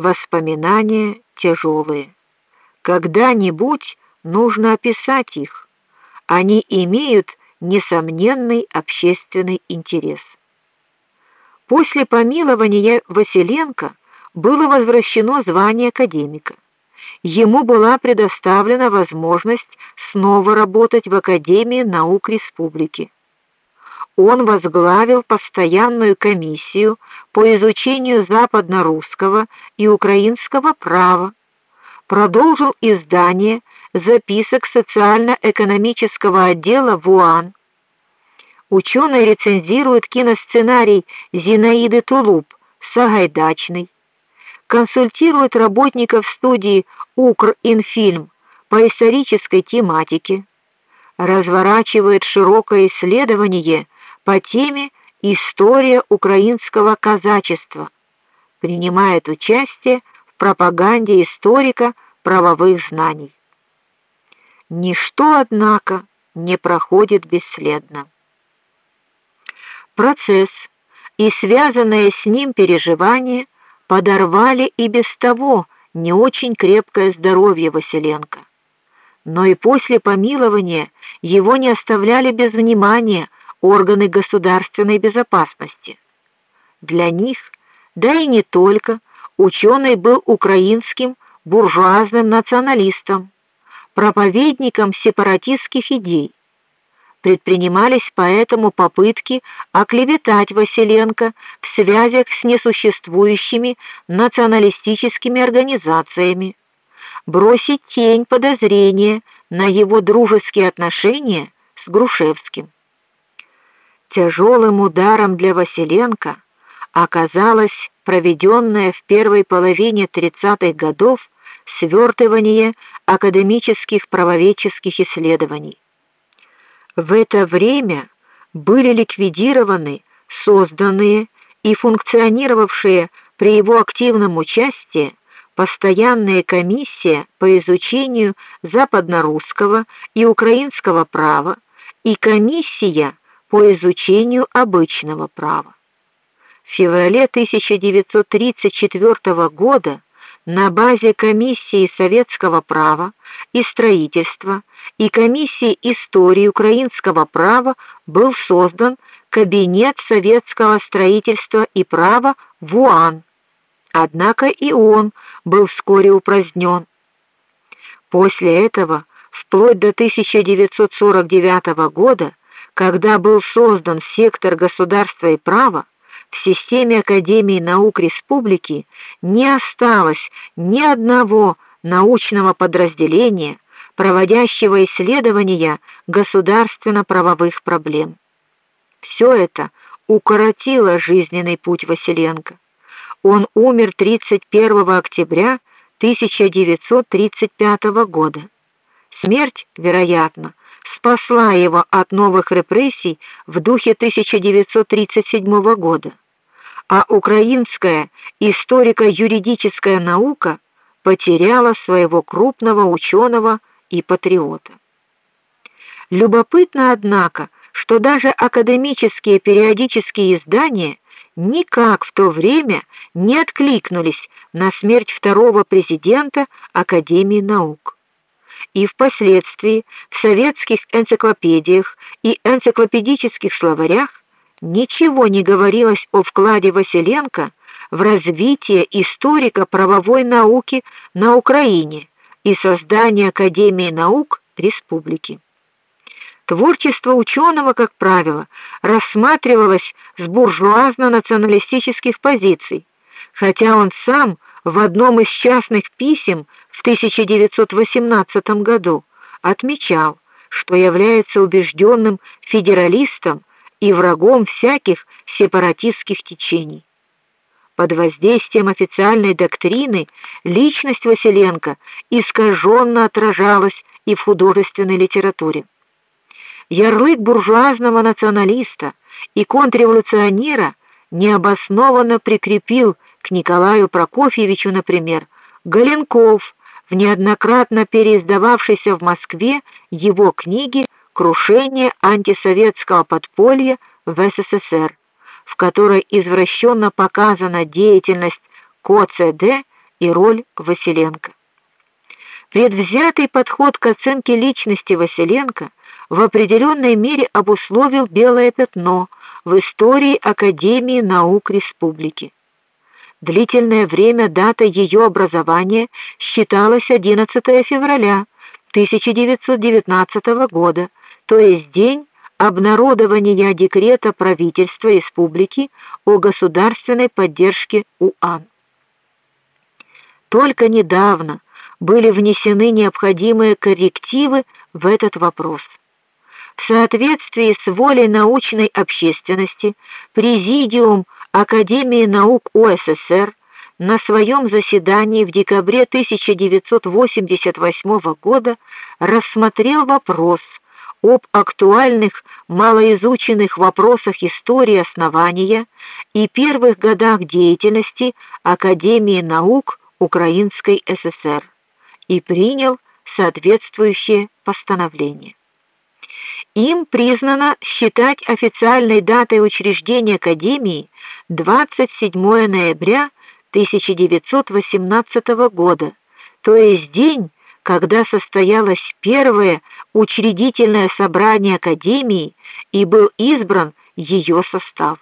воспоминания тяжелые. Когда-нибудь нужно описать их. Они имеют несомненный общественный интерес. После помилования Василенко было возвращено звание академика. Ему была предоставлена возможность снова работать в Академии наук республики. Он возглавил постоянную комиссию по изучению западно-русского и украинского права, продолжил издание записок социально-экономического отдела ВУАН. Ученый рецензирует киносценарий Зинаиды Тулуб Сагайдачный, консультирует работников студии Укринфильм по исторической тематике, разворачивает широкое исследование по теме История украинского казачества. Принимает участие в пропаганде историка правовых знаний. Ничто, однако, не проходит бесследно. Процесс и связанные с ним переживания подорвали и без того не очень крепкое здоровье Василенко. Но и после помилования его не оставляли без внимания органы государственной безопасности. Для них, да и не только, ученый был украинским буржуазным националистом, проповедником сепаратистских идей. Предпринимались поэтому попытки оклеветать Василенко в связях с несуществующими националистическими организациями, бросить тень подозрения на его дружеские отношения с Грушевским. Тяжелым ударом для Василенко оказалось проведенное в первой половине 30-х годов свертывание академических правоведческих исследований. В это время были ликвидированы созданные и функционировавшие при его активном участии постоянная комиссия по изучению западнорусского и украинского права и комиссия по изучению обычного права. В феврале 1934 года на базе комиссии советского права и строительства и комиссии истории украинского права был создан кабинет советского строительства и права ВУАН. Однако и он был вскоре упразднен. После этого, вплоть до 1949 года, когда был создан сектор государства и права, в системе Академии наук республики не осталось ни одного научного подразделения, проводящего исследования государственно-правовых проблем. Все это укоротило жизненный путь Василенко. Он умер 31 октября 1935 года. Смерть, вероятно, спасла его от новых репрессий в духе 1937 года. А украинская историко-юридическая наука потеряла своего крупного ученого и патриота. Любопытно, однако, что даже академические периодические издания никак в то время не откликнулись на смерть второго президента Академии наук. И впоследствии в советских энциклопедиях и энциклопедических словарях ничего не говорилось о вкладе Василенко в развитие историко-правовой науки на Украине и создание Академии наук республики. Творчество ученого, как правило, рассматривалось с буржуазно-националистических позиций, хотя он сам в одном из частных писем в 1918 году отмечал, что является убежденным федералистом и врагом всяких сепаратистских течений. Под воздействием официальной доктрины личность Василенко искаженно отражалась и в художественной литературе ярлык буржуазного националиста и контрреволюционера необоснованно прикрепил к Николаю Прокофьевичу, например, Галенков в неоднократно переиздававшейся в Москве его книге Крушение антисоветского подполья в СССР, в которой извращенно показана деятельность КОЦД и роль Василенко. Предвзятый подход к оценке личности Василенко в определенной мере обусловил белое пятно в истории Академии наук Республики. Длительное время дата ее образования считалась 11 февраля 1919 года, то есть день обнародования декрета правительства республики о государственной поддержке УАН. Только недавно были внесены необходимые коррективы в этот вопрос. В соответствии с волей научной общественности Президиум Академии наук УССР на своем заседании в декабре 1988 года рассмотрел вопрос об актуальных малоизученных вопросах истории основания и первых годах деятельности Академии наук Украинской ССР и принял соответствующее постановление. Им признано считать официальной датой учреждения академии 27 ноября 1918 года, то есть день, когда состоялось первое учредительное собрание академии и был избран ее состав.